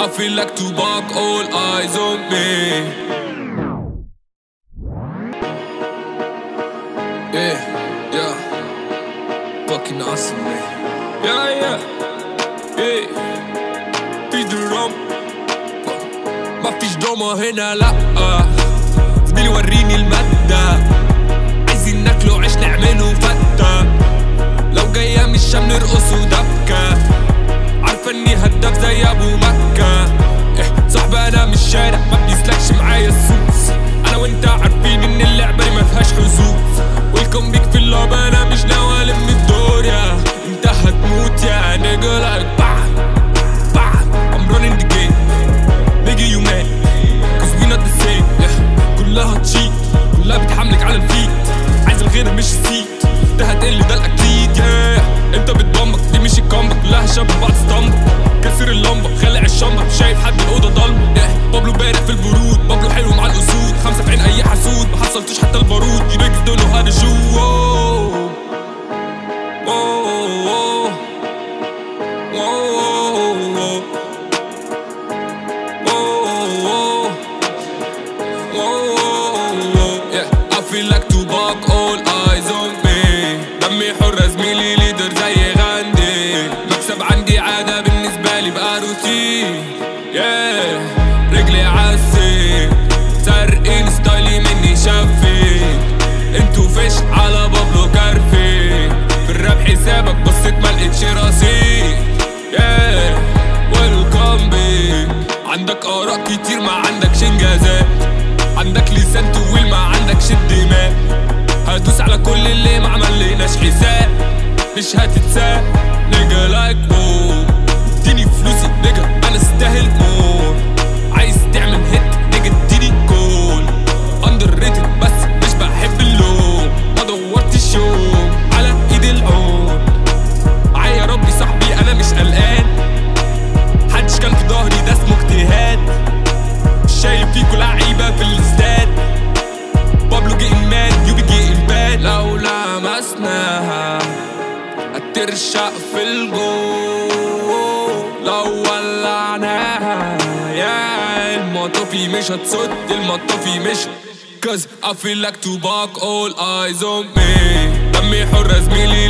I feel like Tupac, all eyes on me. Yeah, yeah. Fucking awesome, man. Yeah, yeah. Yeah. في درام ما فيش دراما هنا لا زميلي وريني المادة عايزين ناكله عيش نعمله بيك في اللعبة أنا مش ناوي الم الدور يا. أنت هتموت يا نيجا. لايك بعد بعد. I'm running the game. you mad. Cause we not the same. كلها تشيت كلها بتحملك على الفيت. عايز الغير مش السيت ده هتقل ده الأكيد yeah. أنت بتبمبك دي مش الكامبك كلها شبه بعض اسطمبة كسر اللمبة خالع الشمبة مش شايف حد الأوضة ضلمة yeah. بابلو بارق في البرود. بابلو حلو عندك آراء كتير ما عندكش انجازات. عندك لسان طويل ما عندكش الدماغ هدوس على كل اللي ما عملناش حساب. مش هتتساب. نيجا لايك وو هترشق في الجو لو ولعناها يا المطافي مش هتصد المطافي مش Cause I feel like Tupac all eyes on me. دمي حر زميلي.